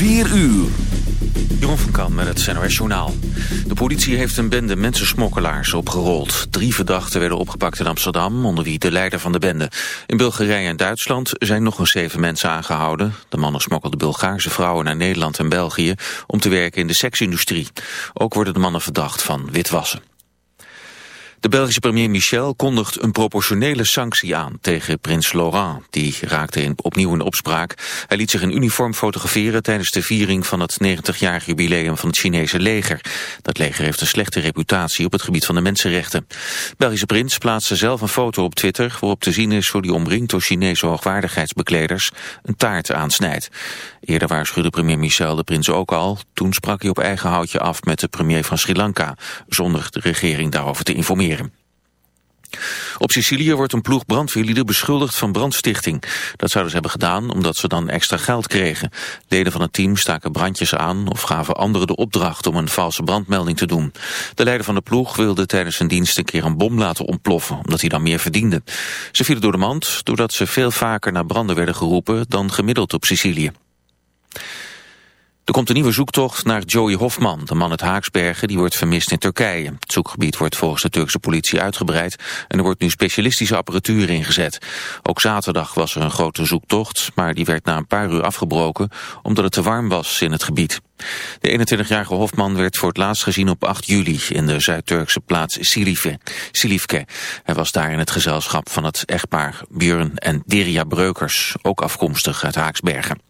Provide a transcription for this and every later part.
4 uur. Jeroen van Kan met het NOS Journaal. De politie heeft een bende mensensmokkelaars opgerold. Drie verdachten werden opgepakt in Amsterdam, onder wie de leider van de bende. In Bulgarije en Duitsland zijn nog eens zeven mensen aangehouden. De mannen smokkelden Bulgaarse vrouwen naar Nederland en België... om te werken in de seksindustrie. Ook worden de mannen verdacht van witwassen. De Belgische premier Michel kondigt een proportionele sanctie aan tegen prins Laurent. Die raakte in, opnieuw in opspraak. Hij liet zich in uniform fotograferen tijdens de viering van het 90-jarig jubileum van het Chinese leger. Dat leger heeft een slechte reputatie op het gebied van de mensenrechten. Belgische prins plaatste zelf een foto op Twitter waarop te zien is hoe hij omringd door Chinese hoogwaardigheidsbekleders een taart aansnijdt. Eerder waarschuwde premier Michel de prins ook al. Toen sprak hij op eigen houtje af met de premier van Sri Lanka, zonder de regering daarover te informeren. Op Sicilië wordt een ploeg brandweerlieden beschuldigd van brandstichting. Dat zouden ze hebben gedaan omdat ze dan extra geld kregen. Leden van het team staken brandjes aan of gaven anderen de opdracht om een valse brandmelding te doen. De leider van de ploeg wilde tijdens zijn dienst een keer een bom laten ontploffen, omdat hij dan meer verdiende. Ze vielen door de mand doordat ze veel vaker naar branden werden geroepen dan gemiddeld op Sicilië. Er komt een nieuwe zoektocht naar Joey Hofman, de man uit Haaksbergen, die wordt vermist in Turkije. Het zoekgebied wordt volgens de Turkse politie uitgebreid en er wordt nu specialistische apparatuur ingezet. Ook zaterdag was er een grote zoektocht, maar die werd na een paar uur afgebroken omdat het te warm was in het gebied. De 21-jarige Hofman werd voor het laatst gezien op 8 juli in de Zuid-Turkse plaats Silifke. Hij was daar in het gezelschap van het echtpaar Björn en Deria Breukers, ook afkomstig uit Haaksbergen.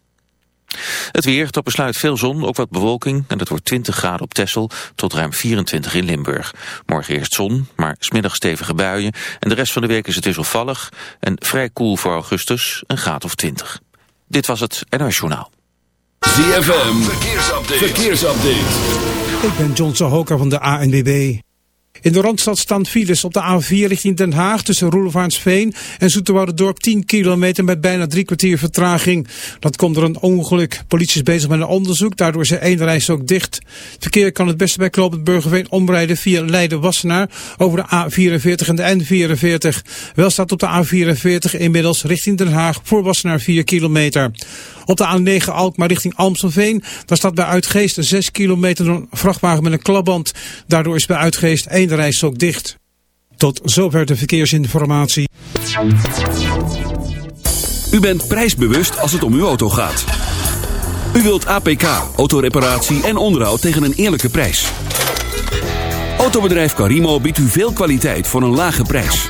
Het weer, tot besluit veel zon, ook wat bewolking en het wordt 20 graden op Texel tot ruim 24 in Limburg. Morgen eerst zon, maar smiddag stevige buien en de rest van de week is het wisselvallig en vrij koel voor augustus, een graad of 20. Dit was het NOS Journaal. ZFM, verkeersupdate. verkeersupdate. Ik ben John Hoker van de ANWB. In de Randstad staan files op de A4 richting Den Haag tussen Roelevaansveen en Dorp 10 kilometer met bijna drie kwartier vertraging. Dat komt door een ongeluk. Politie is bezig met een onderzoek, daardoor is één reis ook dicht. Het verkeer kan het beste bij Kloopend Burgerveen omrijden via Leiden-Wassenaar over de A44 en de N44. Wel staat op de A44 inmiddels richting Den Haag voor Wassenaar 4 kilometer. Op de A9 Alkmaar richting Amstelveen, daar staat bij Uitgeest 6 kilometer een vrachtwagen met een klapband. Daardoor is bij Uitgeest één reis ook dicht. Tot zover de verkeersinformatie. U bent prijsbewust als het om uw auto gaat. U wilt APK, autoreparatie en onderhoud tegen een eerlijke prijs. Autobedrijf Carimo biedt u veel kwaliteit voor een lage prijs.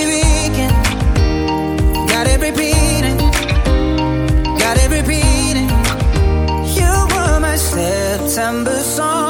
September song.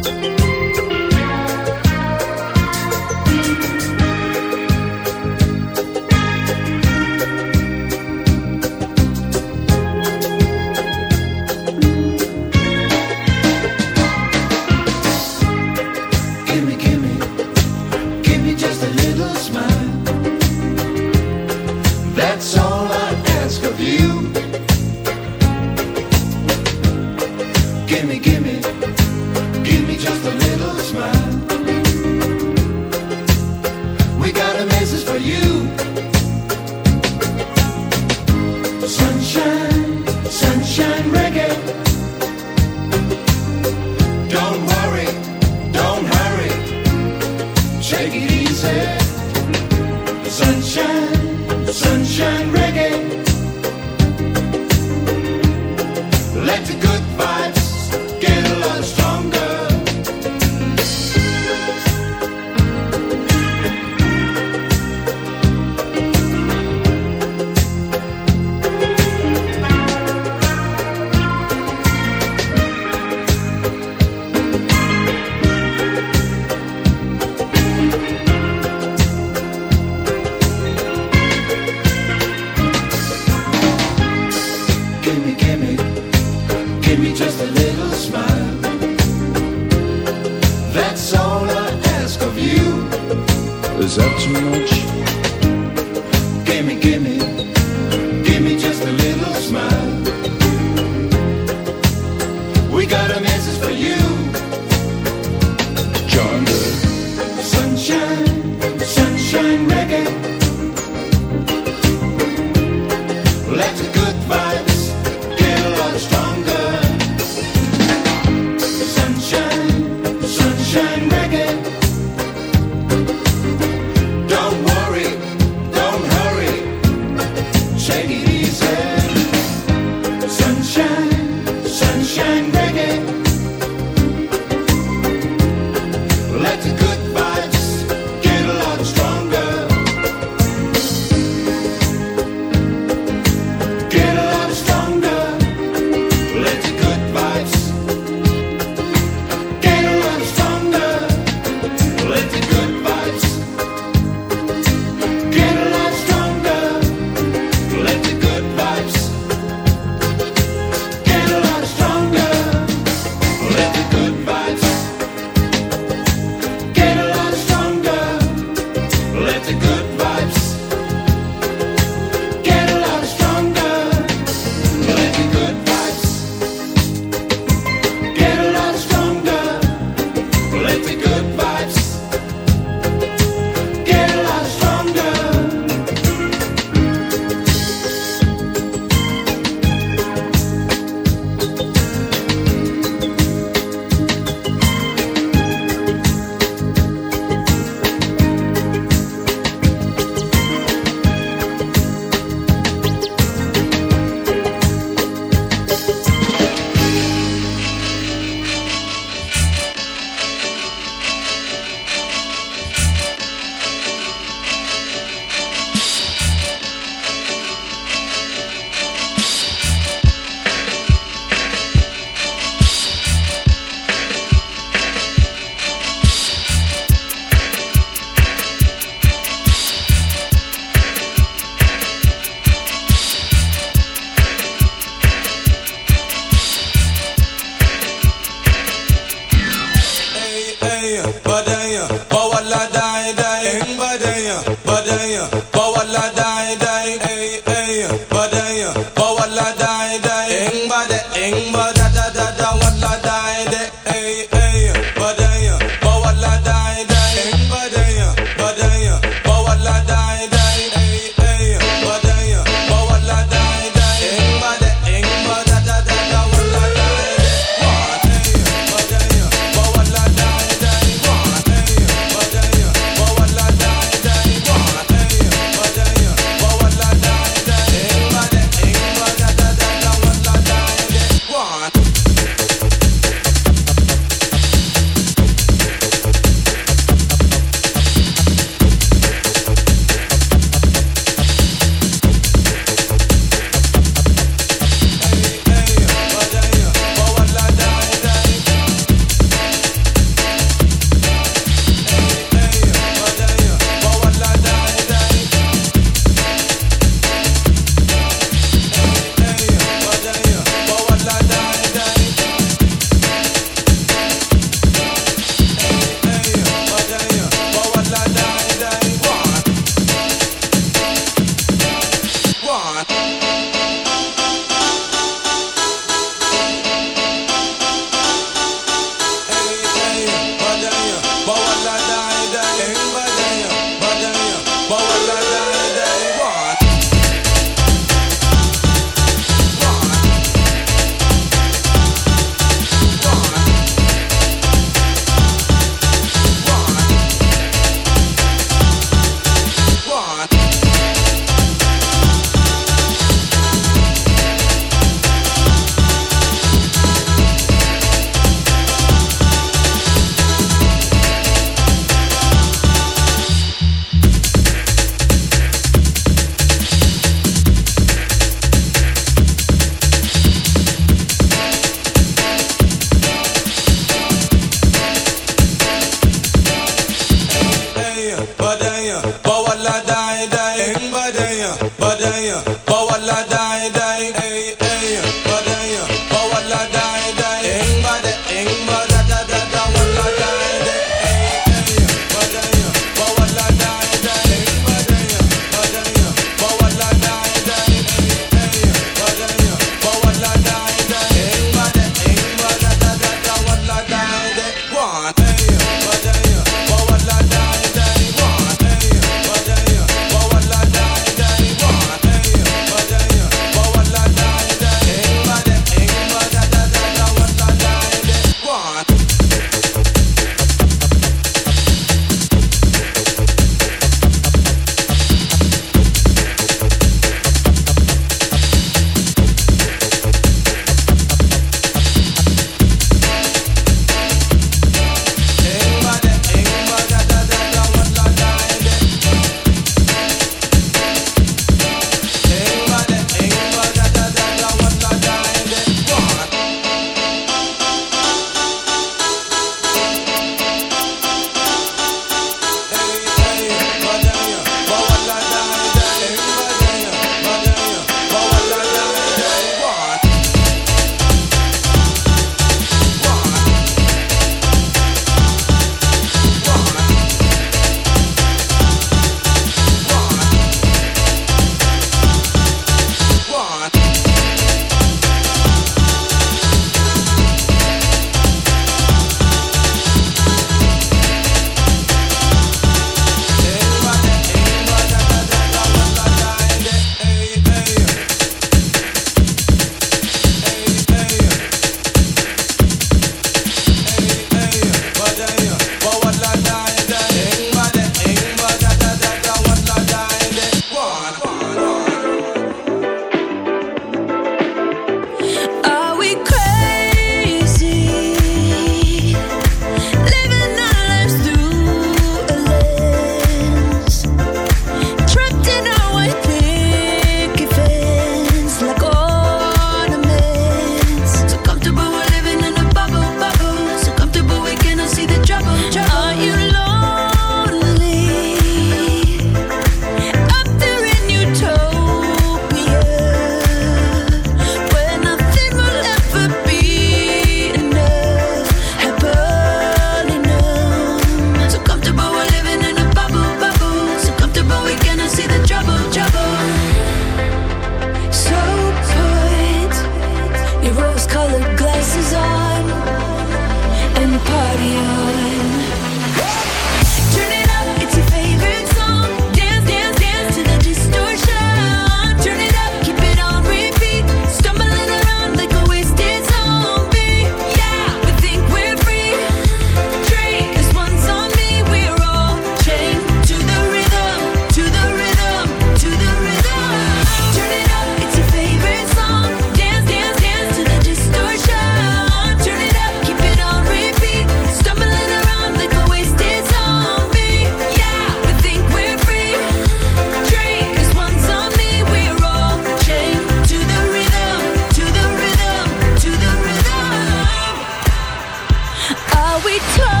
we told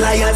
lion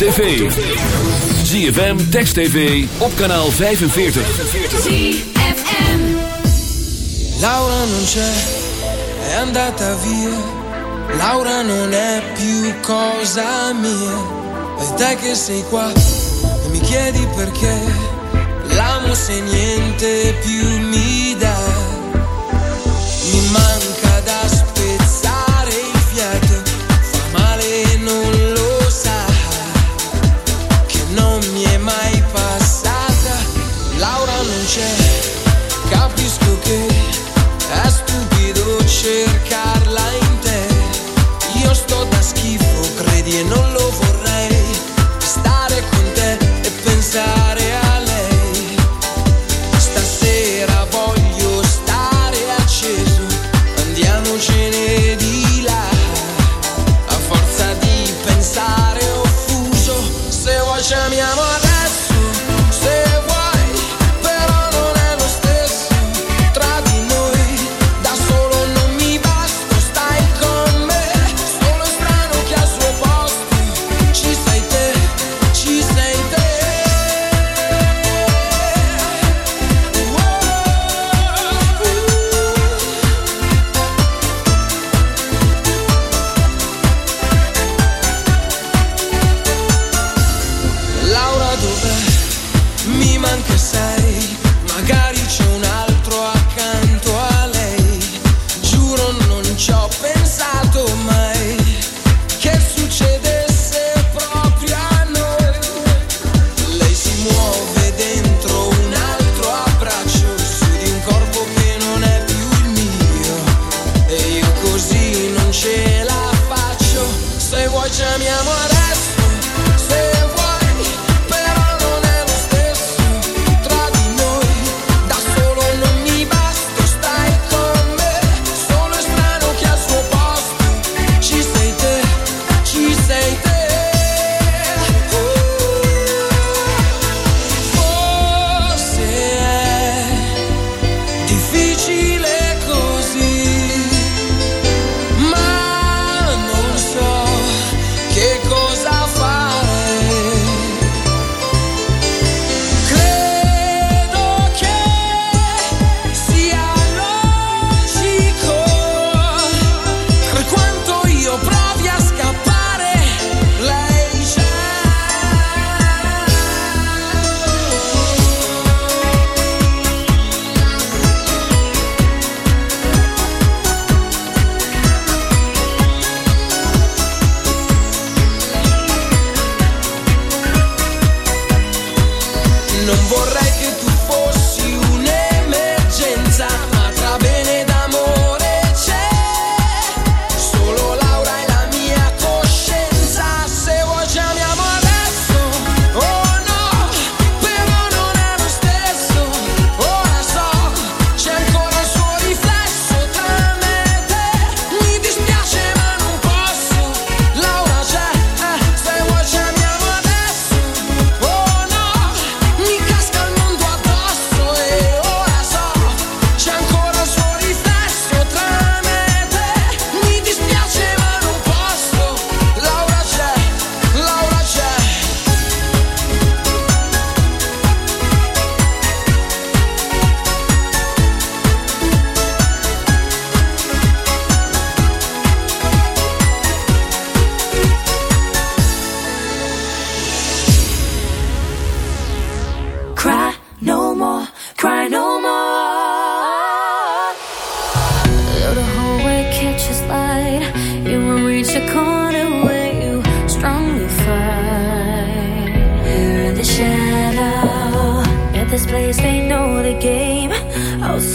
tv. ZFM, Text TV, op kanaal 45. ZFM Laura non c'è, è andata via. Laura non è più cosa mia. E te che sei qua e mi chiedi perché. L'amo se niente più mi dà.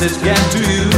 Message get to you.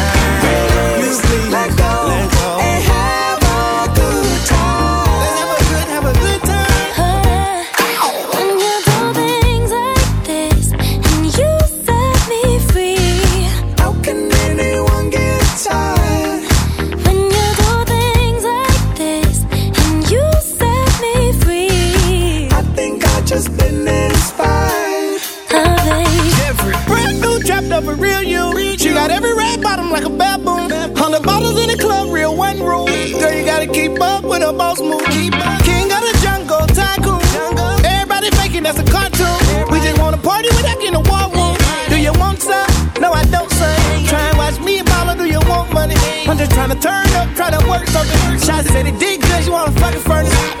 Hundred bottles in the club, real one rule. Girl, you gotta keep up with a boss move. King of the jungle, tycoon. Everybody faking that's a cartoon. We just wanna party with that in the war room. Do you want some? No, I don't, son. Try and watch me and mama, do you want money? I'm just trying to turn up, try to work something. Shots said he did good, you wanna fucking furnace.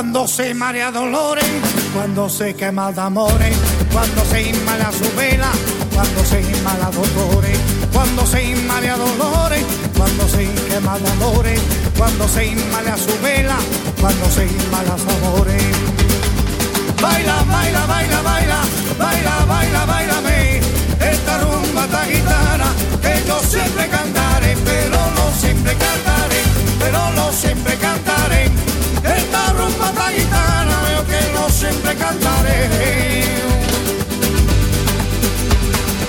Cuando se marea dolores, cuando se quema de amores, cuando se inmala su vela, cuando se inmala dolores, cuando se inmala dolores, cuando se quema de amores, cuando se inmala su vela, cuando se inmala amores. Baila, baila, baila, baila, baila, baila, bailame, esta rumba esta gitana que yo siempre cantaré, pero no siempre cantaré, pero no siempre cantaré. Esta gitana yo que no siempre cantaré.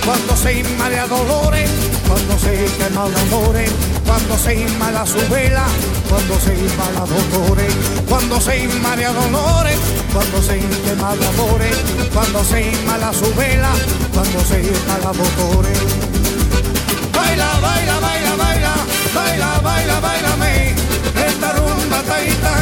Cuando se inmala dolores, cuando se quema el amores, cuando se inmala su vela, cuando se inmala dolores, cuando se inmala dolores, cuando se quema el amores, cuando se inmala su vela, cuando se inmala dolores. Baila, baila, baila, baila, baila, baila, bailame, esta rumba taitana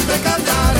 sempre cantar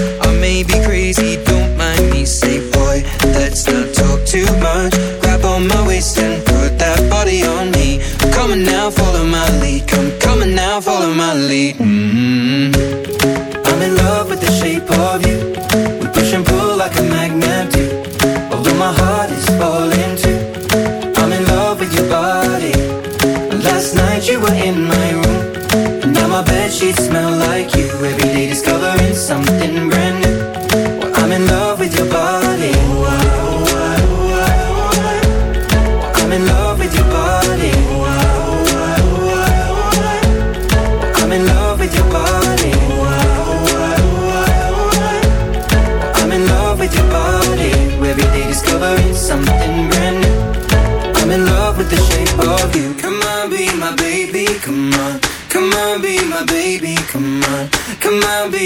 smell like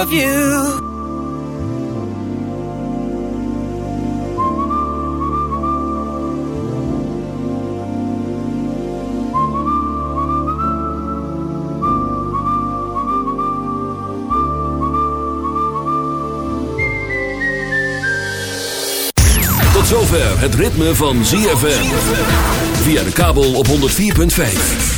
of you. Tot zover het ritme van ZFM. Via de kabel op 104.5.